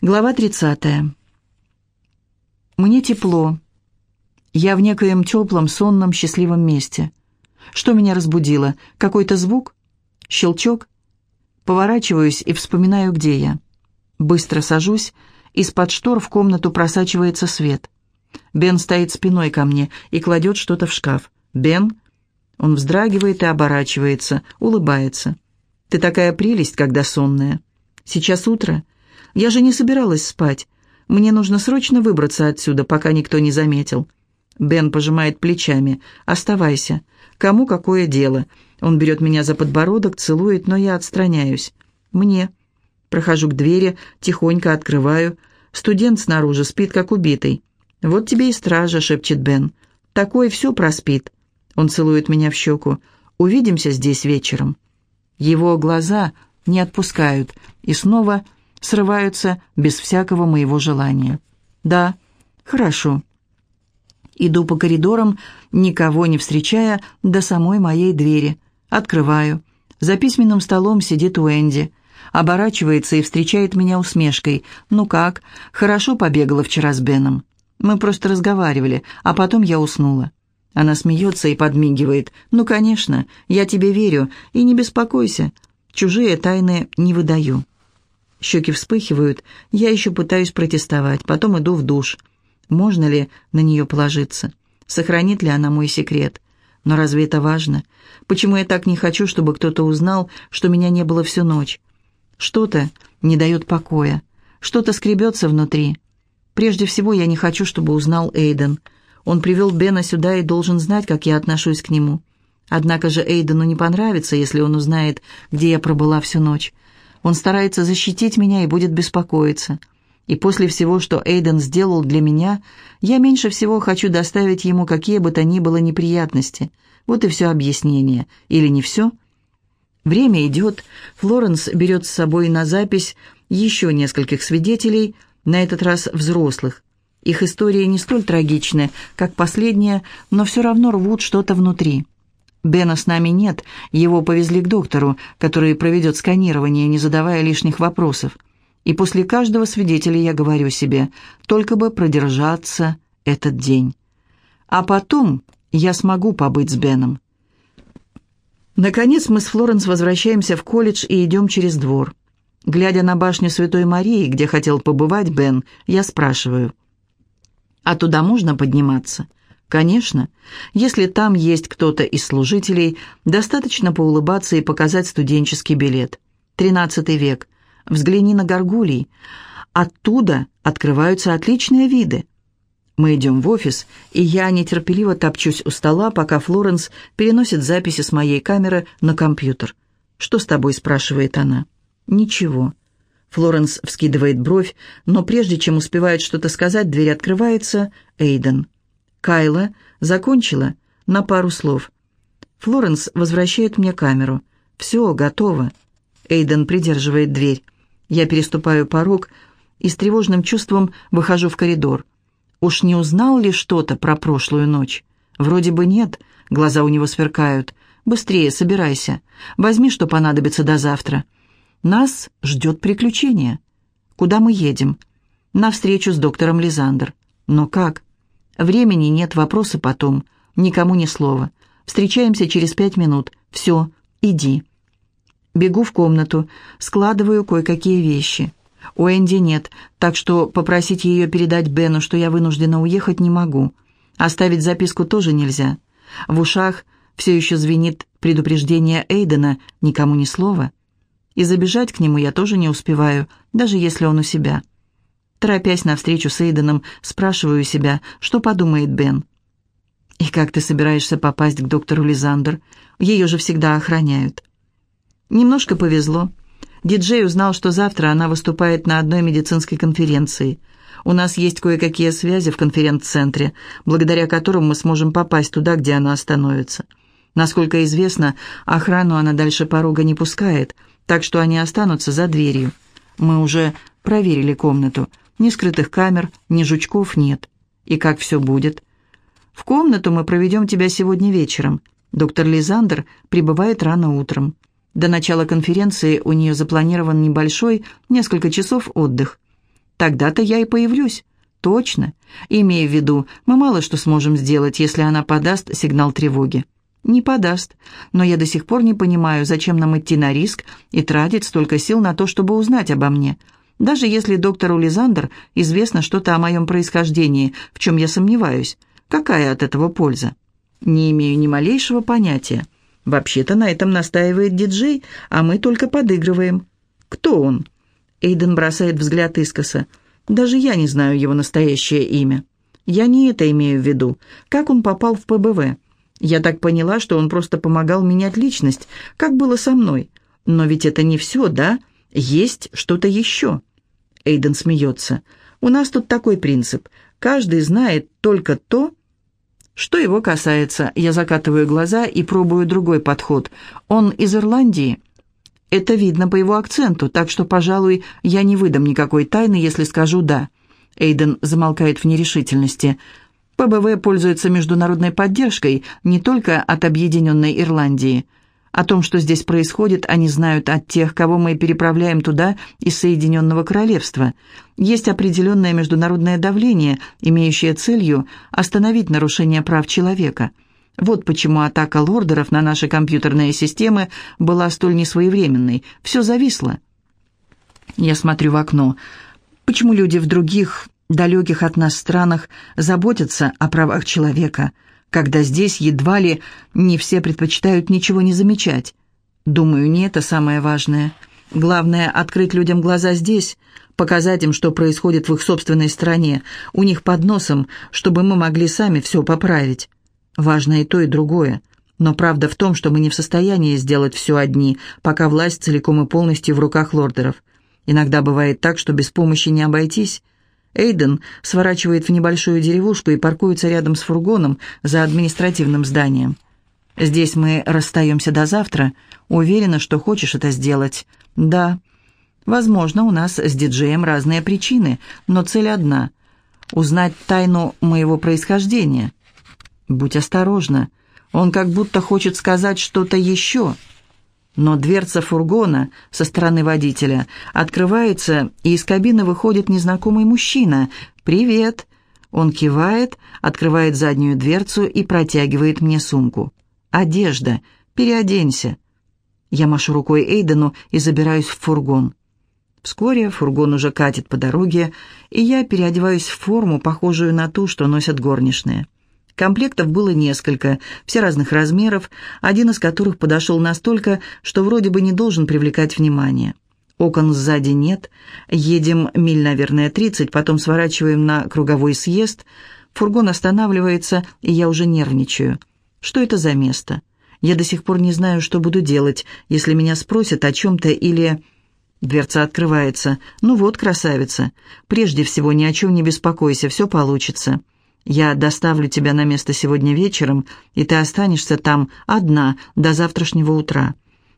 Глава 30. Мне тепло. Я в некоем теплом, сонном, счастливом месте. Что меня разбудило? Какой-то звук? Щелчок? Поворачиваюсь и вспоминаю, где я. Быстро сажусь, из-под штор в комнату просачивается свет. Бен стоит спиной ко мне и кладет что-то в шкаф. «Бен?» Он вздрагивает и оборачивается, улыбается. «Ты такая прелесть, когда сонная. Сейчас утро?» Я же не собиралась спать. Мне нужно срочно выбраться отсюда, пока никто не заметил». Бен пожимает плечами. «Оставайся. Кому какое дело?» Он берет меня за подбородок, целует, но я отстраняюсь. «Мне». Прохожу к двери, тихонько открываю. Студент снаружи спит, как убитый. «Вот тебе и стража», — шепчет Бен. «Такой все проспит». Он целует меня в щеку. «Увидимся здесь вечером». Его глаза не отпускают. И снова срываются без всякого моего желания. Да, хорошо. Иду по коридорам, никого не встречая, до самой моей двери. Открываю. За письменным столом сидит Уэнди. Оборачивается и встречает меня усмешкой. «Ну как? Хорошо побегала вчера с Беном». Мы просто разговаривали, а потом я уснула. Она смеется и подмигивает. «Ну, конечно, я тебе верю, и не беспокойся. Чужие тайны не выдаю». Щеки вспыхивают, я еще пытаюсь протестовать, потом иду в душ. Можно ли на нее положиться? Сохранит ли она мой секрет? Но разве это важно? Почему я так не хочу, чтобы кто-то узнал, что меня не было всю ночь? Что-то не дает покоя, что-то скребется внутри. Прежде всего, я не хочу, чтобы узнал Эйден. Он привел Бена сюда и должен знать, как я отношусь к нему. Однако же Эйдену не понравится, если он узнает, где я пробыла всю ночь. Он старается защитить меня и будет беспокоиться. И после всего, что Эйден сделал для меня, я меньше всего хочу доставить ему какие бы то ни было неприятности. Вот и все объяснение. Или не все? Время идет. Флоренс берет с собой на запись еще нескольких свидетелей, на этот раз взрослых. Их истории не столь трагичны, как последняя, но все равно рвут что-то внутри. Бена с нами нет, его повезли к доктору, который проведет сканирование, не задавая лишних вопросов. И после каждого свидетеля я говорю себе, только бы продержаться этот день. А потом я смогу побыть с Беном. Наконец мы с Флоренс возвращаемся в колледж и идем через двор. Глядя на башню Святой Марии, где хотел побывать Бен, я спрашиваю, «А туда можно подниматься?» Конечно, если там есть кто-то из служителей, достаточно поулыбаться и показать студенческий билет. Тринадцатый век. Взгляни на горгулий. Оттуда открываются отличные виды. Мы идем в офис, и я нетерпеливо топчусь у стола, пока Флоренс переносит записи с моей камеры на компьютер. «Что с тобой?» – спрашивает она. «Ничего». Флоренс вскидывает бровь, но прежде чем успевает что-то сказать, дверь открывается. Эйден. Кайла закончила на пару слов. Флоренс возвращает мне камеру. «Все, готово». Эйден придерживает дверь. Я переступаю порог и с тревожным чувством выхожу в коридор. Уж не узнал ли что-то про прошлую ночь? Вроде бы нет, глаза у него сверкают. Быстрее, собирайся. Возьми, что понадобится до завтра. Нас ждет приключение. Куда мы едем? На встречу с доктором Лизандр. Но как? Времени нет, вопросы потом. Никому ни слова. Встречаемся через пять минут. Все, иди. Бегу в комнату, складываю кое-какие вещи. У Энди нет, так что попросить ее передать Бену, что я вынуждена уехать, не могу. Оставить записку тоже нельзя. В ушах все еще звенит предупреждение Эйдена, никому ни слова. И забежать к нему я тоже не успеваю, даже если он у себя. Торопясь навстречу с Эйденом, спрашиваю себя, что подумает Бен. «И как ты собираешься попасть к доктору Лизандер? Ее же всегда охраняют». Немножко повезло. Диджей узнал, что завтра она выступает на одной медицинской конференции. У нас есть кое-какие связи в конференц-центре, благодаря которым мы сможем попасть туда, где она остановится. Насколько известно, охрану она дальше порога не пускает, так что они останутся за дверью. Мы уже проверили комнату. Ни скрытых камер, ни жучков нет. И как все будет? В комнату мы проведем тебя сегодня вечером. Доктор Лизандер прибывает рано утром. До начала конференции у нее запланирован небольшой, несколько часов отдых. Тогда-то я и появлюсь. Точно. Имея в виду, мы мало что сможем сделать, если она подаст сигнал тревоги. Не подаст. Но я до сих пор не понимаю, зачем нам идти на риск и тратить столько сил на то, чтобы узнать обо мне. Даже если доктору Лизандр известно что-то о моем происхождении, в чем я сомневаюсь, какая от этого польза? Не имею ни малейшего понятия. Вообще-то на этом настаивает диджей, а мы только подыгрываем. Кто он? Эйден бросает взгляд искоса. Даже я не знаю его настоящее имя. Я не это имею в виду. Как он попал в ПБВ? Я так поняла, что он просто помогал менять личность, как было со мной. Но ведь это не все, да? Есть что-то еще. Эйден смеется. У нас тут такой принцип. Каждый знает только то, что его касается. Я закатываю глаза и пробую другой подход. Он из Ирландии. Это видно по его акценту, так что, пожалуй, я не выдам никакой тайны, если скажу «да». Эйден замолкает в нерешительности. ПБВ пользуется международной поддержкой не только от Объединенной Ирландии. О том, что здесь происходит, они знают от тех, кого мы переправляем туда из Соединенного Королевства. Есть определенное международное давление, имеющее целью остановить нарушение прав человека. Вот почему атака лордеров на наши компьютерные системы была столь несвоевременной. Все зависло. Я смотрю в окно. Почему люди в других далеких от нас странах заботятся о правах человека, когда здесь едва ли не все предпочитают ничего не замечать. Думаю, не это самое важное. Главное — открыть людям глаза здесь, показать им, что происходит в их собственной стране, у них под носом, чтобы мы могли сами все поправить. Важно и то, и другое. Но правда в том, что мы не в состоянии сделать все одни, пока власть целиком и полностью в руках лордеров. Иногда бывает так, что без помощи не обойтись. Эйден сворачивает в небольшую деревушку и паркуется рядом с фургоном за административным зданием. «Здесь мы расстаемся до завтра. Уверена, что хочешь это сделать?» «Да». «Возможно, у нас с диджеем разные причины, но цель одна — узнать тайну моего происхождения». «Будь осторожна. Он как будто хочет сказать что-то еще». Но дверца фургона со стороны водителя открывается, и из кабины выходит незнакомый мужчина. «Привет!» Он кивает, открывает заднюю дверцу и протягивает мне сумку. «Одежда. Переоденься». Я машу рукой Эйдену и забираюсь в фургон. Вскоре фургон уже катит по дороге, и я переодеваюсь в форму, похожую на ту, что носят горничные. Комплектов было несколько, все разных размеров, один из которых подошел настолько, что вроде бы не должен привлекать внимание. Окон сзади нет, едем миль, наверное, 30, потом сворачиваем на круговой съезд, фургон останавливается, и я уже нервничаю. Что это за место? Я до сих пор не знаю, что буду делать, если меня спросят о чем-то или... Дверца открывается. «Ну вот, красавица. Прежде всего, ни о чем не беспокойся, все получится». Я доставлю тебя на место сегодня вечером, и ты останешься там одна до завтрашнего утра.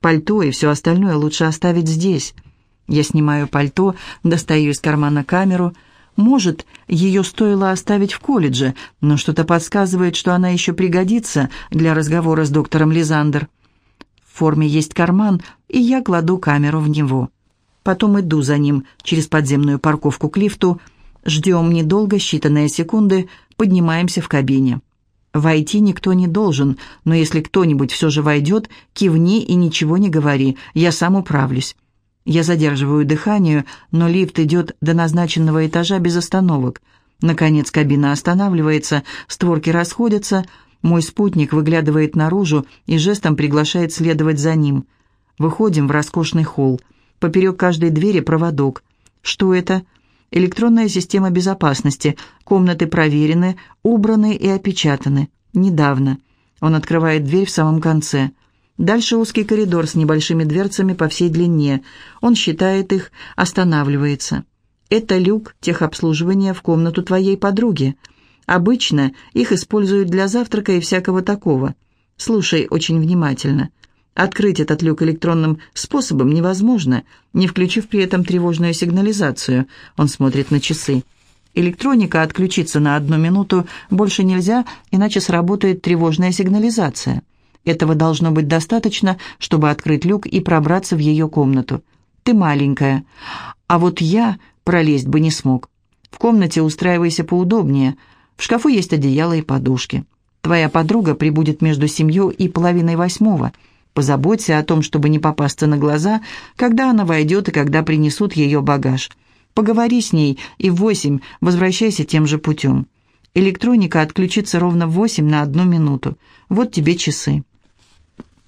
Пальто и все остальное лучше оставить здесь. Я снимаю пальто, достаю из кармана камеру. Может, ее стоило оставить в колледже, но что-то подсказывает, что она еще пригодится для разговора с доктором Лизандер. В форме есть карман, и я кладу камеру в него. Потом иду за ним через подземную парковку к лифту, Ждем недолго, считанные секунды, поднимаемся в кабине. Войти никто не должен, но если кто-нибудь все же войдет, кивни и ничего не говори, я сам управлюсь. Я задерживаю дыхание, но лифт идет до назначенного этажа без остановок. Наконец кабина останавливается, створки расходятся, мой спутник выглядывает наружу и жестом приглашает следовать за ним. Выходим в роскошный холл. Поперек каждой двери проводок. Что это? Электронная система безопасности. Комнаты проверены, убраны и опечатаны. Недавно. Он открывает дверь в самом конце. Дальше узкий коридор с небольшими дверцами по всей длине. Он считает их, останавливается. Это люк техобслуживания в комнату твоей подруги. Обычно их используют для завтрака и всякого такого. Слушай очень внимательно. Открыть этот люк электронным способом невозможно, не включив при этом тревожную сигнализацию. Он смотрит на часы. Электроника отключится на одну минуту, больше нельзя, иначе сработает тревожная сигнализация. Этого должно быть достаточно, чтобы открыть люк и пробраться в ее комнату. Ты маленькая. А вот я пролезть бы не смог. В комнате устраивайся поудобнее. В шкафу есть одеяло и подушки. Твоя подруга прибудет между семью и половиной восьмого. Позаботься о том, чтобы не попасться на глаза, когда она войдет и когда принесут ее багаж. Поговори с ней, и в восемь возвращайся тем же путем. Электроника отключится ровно в восемь на одну минуту. Вот тебе часы.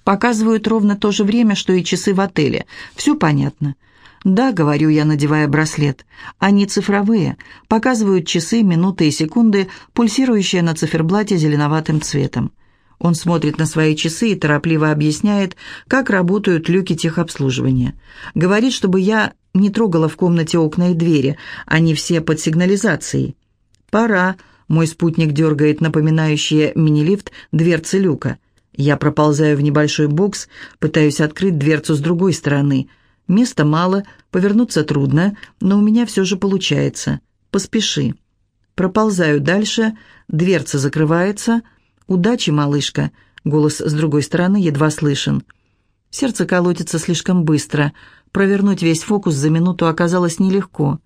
Показывают ровно то же время, что и часы в отеле. Все понятно. «Да», — говорю я, надевая браслет. «Они цифровые, показывают часы, минуты и секунды, пульсирующие на циферблате зеленоватым цветом». Он смотрит на свои часы и торопливо объясняет, как работают люки техобслуживания. Говорит, чтобы я не трогала в комнате окна и двери, они все под сигнализацией. «Пора», — мой спутник дергает напоминающие мини-лифт дверцы люка. Я проползаю в небольшой бокс, пытаюсь открыть дверцу с другой стороны — Места мало, повернуться трудно, но у меня все же получается. Поспеши. Проползаю дальше, дверца закрывается. «Удачи, малышка!» Голос с другой стороны едва слышен. Сердце колотится слишком быстро. Провернуть весь фокус за минуту оказалось нелегко.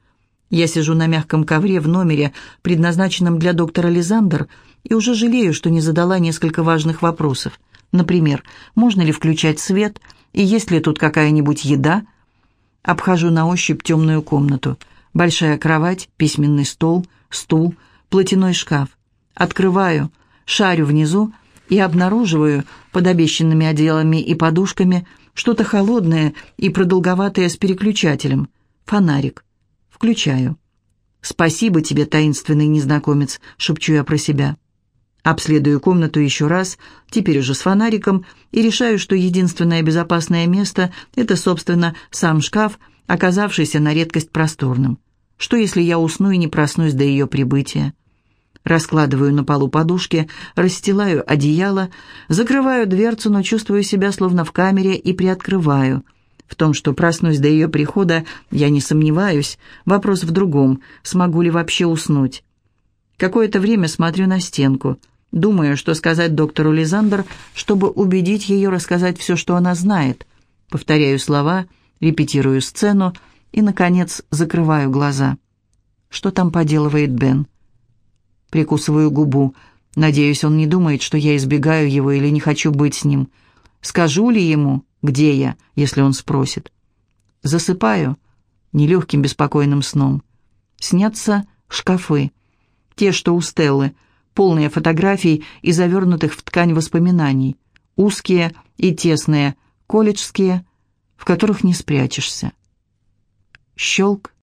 Я сижу на мягком ковре в номере, предназначенном для доктора Лизандер, и уже жалею, что не задала несколько важных вопросов. Например, можно ли включать свет – и есть ли тут какая-нибудь еда? Обхожу на ощупь темную комнату. Большая кровать, письменный стол, стул, платяной шкаф. Открываю, шарю внизу и обнаруживаю под обещанными одеялами и подушками что-то холодное и продолговатое с переключателем. Фонарик. Включаю. «Спасибо тебе, таинственный незнакомец», — шепчу я про себя. Обследую комнату еще раз, теперь уже с фонариком, и решаю, что единственное безопасное место – это, собственно, сам шкаф, оказавшийся на редкость просторным. Что, если я усну и не проснусь до ее прибытия? Раскладываю на полу подушки, расстилаю одеяло, закрываю дверцу, но чувствую себя словно в камере и приоткрываю. В том, что проснусь до ее прихода, я не сомневаюсь. Вопрос в другом – смогу ли вообще уснуть? Какое-то время смотрю на стенку. Думаю, что сказать доктору Лизандер, чтобы убедить ее рассказать все, что она знает. Повторяю слова, репетирую сцену и, наконец, закрываю глаза. Что там поделывает Бен? Прикусываю губу. Надеюсь, он не думает, что я избегаю его или не хочу быть с ним. Скажу ли ему, где я, если он спросит? Засыпаю нелегким беспокойным сном. Снятся шкафы те, что у Стеллы, полные фотографий и завернутых в ткань воспоминаний, узкие и тесные, колледжские, в которых не спрячешься. Щелк,